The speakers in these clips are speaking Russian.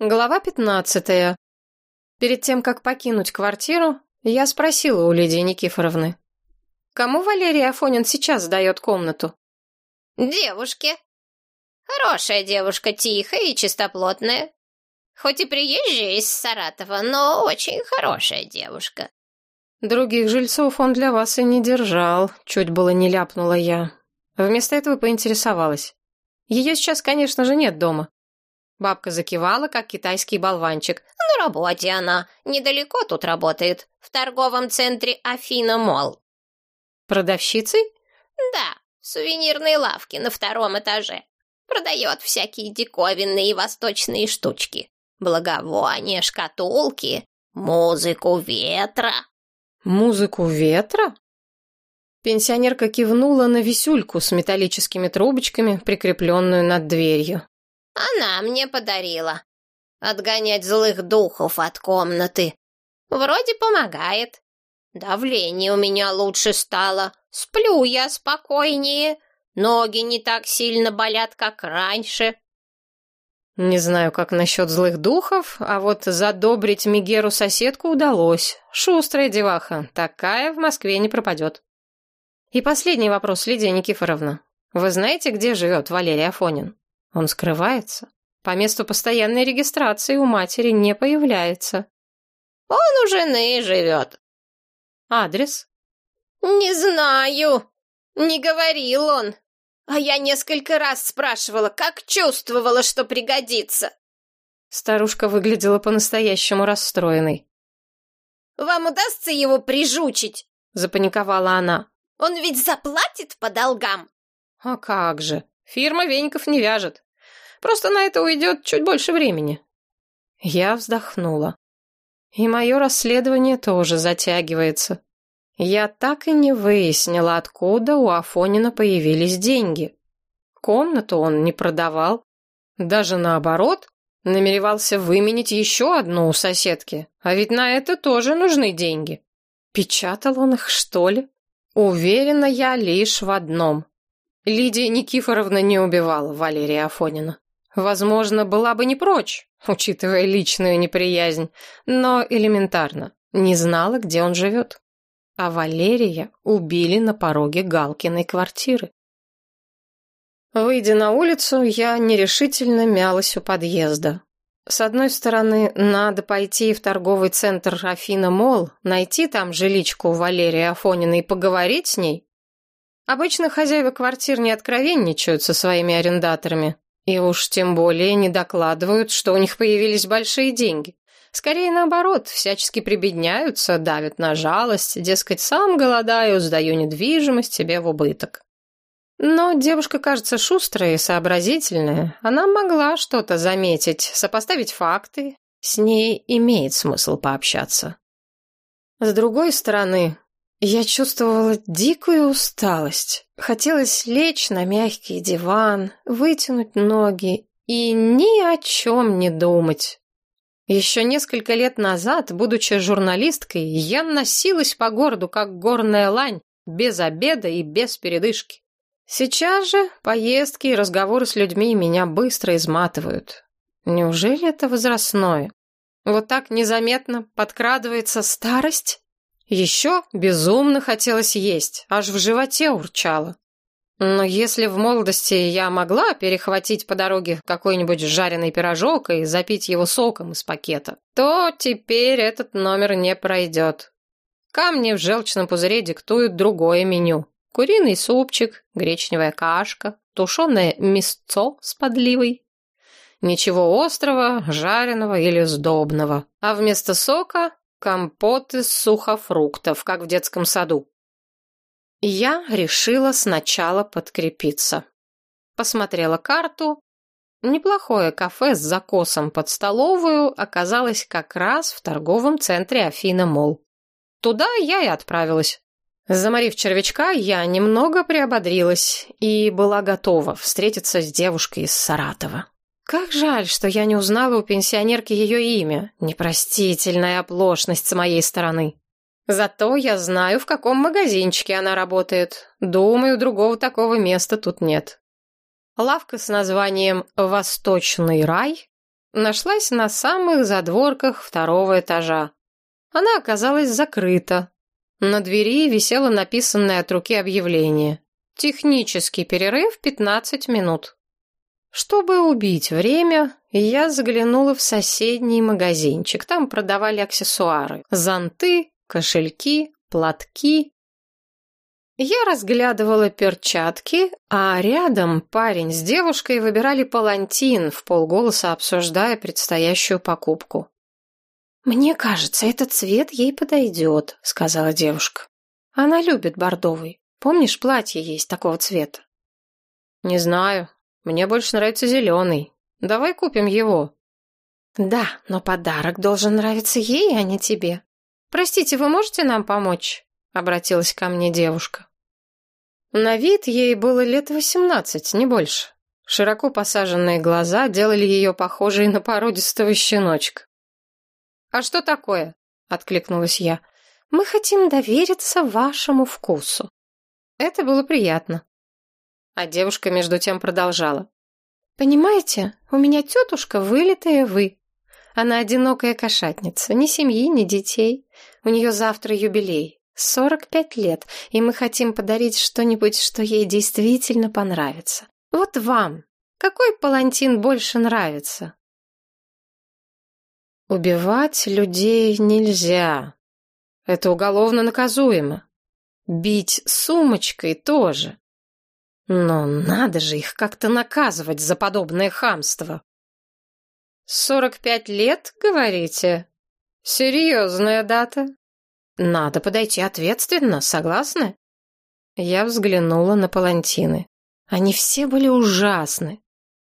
Глава пятнадцатая. Перед тем, как покинуть квартиру, я спросила у Лидии Никифоровны. Кому Валерий Афонин сейчас сдает комнату? Девушке. Хорошая девушка, тихая и чистоплотная. Хоть и приезжая из Саратова, но очень хорошая девушка. Других жильцов он для вас и не держал, чуть было не ляпнула я. Вместо этого поинтересовалась. Ее сейчас, конечно же, нет дома. Бабка закивала, как китайский болванчик. На работе она. Недалеко тут работает. В торговом центре Афина Мол. Продавщицей? Да, в сувенирной лавке на втором этаже. Продает всякие диковинные восточные штучки. Благовония, шкатулки, музыку ветра. Музыку ветра? Пенсионерка кивнула на висюльку с металлическими трубочками, прикрепленную над дверью. Она мне подарила. Отгонять злых духов от комнаты. Вроде помогает. Давление у меня лучше стало. Сплю я спокойнее. Ноги не так сильно болят, как раньше. Не знаю, как насчет злых духов, а вот задобрить Мигеру соседку удалось. Шустрая деваха, такая в Москве не пропадет. И последний вопрос, Лидия Никифоровна. Вы знаете, где живет Валерий Афонин? Он скрывается. По месту постоянной регистрации у матери не появляется. Он у жены живет. Адрес? Не знаю. Не говорил он. А я несколько раз спрашивала, как чувствовала, что пригодится. Старушка выглядела по-настоящему расстроенной. «Вам удастся его прижучить?» — запаниковала она. «Он ведь заплатит по долгам?» «А как же!» Фирма веников не вяжет. Просто на это уйдет чуть больше времени. Я вздохнула. И мое расследование тоже затягивается. Я так и не выяснила, откуда у Афонина появились деньги. Комнату он не продавал. Даже наоборот, намеревался выменить еще одну у соседки. А ведь на это тоже нужны деньги. Печатал он их, что ли? Уверена я лишь в одном. Лидия Никифоровна не убивала Валерия Афонина. Возможно, была бы не прочь, учитывая личную неприязнь, но элементарно, не знала, где он живет. А Валерия убили на пороге Галкиной квартиры. Выйдя на улицу, я нерешительно мялась у подъезда. С одной стороны, надо пойти в торговый центр Афина Мол, найти там жиличку Валерии Афонина и поговорить с ней, Обычно хозяева квартир не откровенничают со своими арендаторами. И уж тем более не докладывают, что у них появились большие деньги. Скорее наоборот, всячески прибедняются, давят на жалость, дескать, сам голодаю, сдаю недвижимость себе в убыток. Но девушка кажется шустрая и сообразительная. Она могла что-то заметить, сопоставить факты. С ней имеет смысл пообщаться. С другой стороны, я чувствовала дикую усталость. Хотелось лечь на мягкий диван, вытянуть ноги и ни о чем не думать. Еще несколько лет назад, будучи журналисткой, я носилась по городу, как горная лань, без обеда и без передышки. Сейчас же поездки и разговоры с людьми меня быстро изматывают. Неужели это возрастное? Вот так незаметно подкрадывается старость? Еще безумно хотелось есть, аж в животе урчало. Но если в молодости я могла перехватить по дороге какой-нибудь жареный пирожок и запить его соком из пакета, то теперь этот номер не пройдет. Камни в желчном пузыре диктуют другое меню. Куриный супчик, гречневая кашка, тушеное мясцо с подливой. Ничего острого, жареного или сдобного. А вместо сока Компот из сухофруктов, как в детском саду. Я решила сначала подкрепиться. Посмотрела карту. Неплохое кафе с закосом под столовую оказалось как раз в торговом центре Афина Мол. Туда я и отправилась. Заморив червячка, я немного приободрилась и была готова встретиться с девушкой из Саратова. Как жаль, что я не узнала у пенсионерки ее имя. Непростительная оплошность с моей стороны. Зато я знаю, в каком магазинчике она работает. Думаю, другого такого места тут нет. Лавка с названием «Восточный рай» нашлась на самых задворках второго этажа. Она оказалась закрыта. На двери висело написанное от руки объявление. Технический перерыв 15 минут. Чтобы убить время, я заглянула в соседний магазинчик. Там продавали аксессуары. Зонты, кошельки, платки. Я разглядывала перчатки, а рядом парень с девушкой выбирали палантин, в полголоса обсуждая предстоящую покупку. «Мне кажется, этот цвет ей подойдет», — сказала девушка. «Она любит бордовый. Помнишь, платье есть такого цвета?» «Не знаю. Мне больше нравится зеленый. Давай купим его». «Да, но подарок должен нравиться ей, а не тебе. Простите, вы можете нам помочь?» — обратилась ко мне девушка. На вид ей было лет восемнадцать, не больше. Широко посаженные глаза делали ее похожей на породистого щеночка. «А что такое?» — откликнулась я. «Мы хотим довериться вашему вкусу». Это было приятно. А девушка между тем продолжала. «Понимаете, у меня тетушка вылитая вы. Она одинокая кошатница, ни семьи, ни детей. У нее завтра юбилей. Сорок пять лет, и мы хотим подарить что-нибудь, что ей действительно понравится. Вот вам. Какой палантин больше нравится? Убивать людей нельзя. Это уголовно наказуемо. Бить сумочкой тоже. Но надо же их как-то наказывать за подобное хамство. «Сорок пять лет, говорите? Серьезная дата?» Надо подойти ответственно, согласны? Я взглянула на палантины. Они все были ужасны.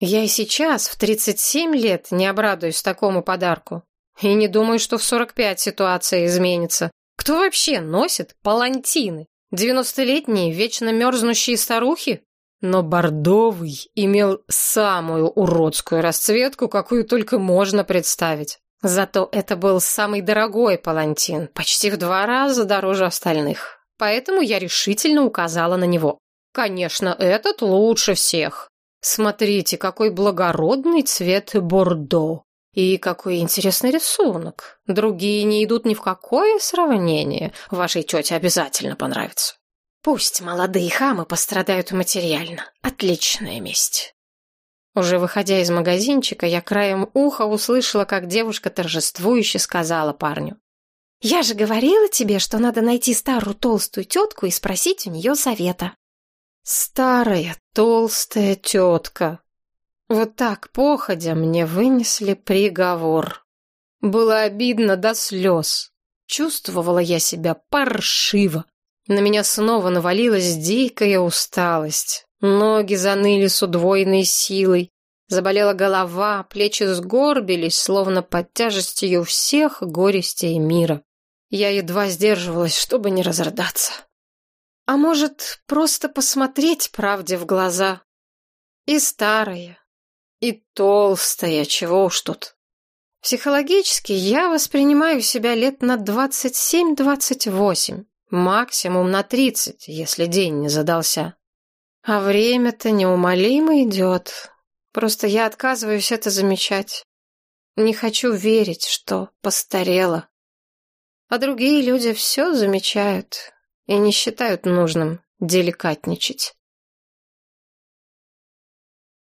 Я и сейчас, в 37 лет, не обрадуюсь такому подарку. И не думаю, что в 45 ситуация изменится. Кто вообще носит палантины? Девяностолетние, вечно мерзнущие старухи? Но бордовый имел самую уродскую расцветку, какую только можно представить. Зато это был самый дорогой палантин, почти в два раза дороже остальных. Поэтому я решительно указала на него. Конечно, этот лучше всех. Смотрите, какой благородный цвет бордо. И какой интересный рисунок. Другие не идут ни в какое сравнение. Вашей тете обязательно понравится. Пусть молодые хамы пострадают материально. Отличная месть. Уже выходя из магазинчика, я краем уха услышала, как девушка торжествующе сказала парню. «Я же говорила тебе, что надо найти старую толстую тетку и спросить у нее совета». «Старая толстая тетка». Вот так, походя, мне вынесли приговор. Было обидно до слез. Чувствовала я себя паршиво. На меня снова навалилась дикая усталость. Ноги заныли с удвоенной силой. Заболела голова, плечи сгорбились, словно под тяжестью всех горестей мира. Я едва сдерживалась, чтобы не разрыдаться. А может, просто посмотреть правде в глаза? И старая, и толстая, чего уж тут. Психологически я воспринимаю себя лет на двадцать семь-двадцать восемь, максимум на тридцать, если день не задался. А время-то неумолимо идет. Просто я отказываюсь это замечать. Не хочу верить, что постарела. А другие люди все замечают и не считают нужным деликатничать.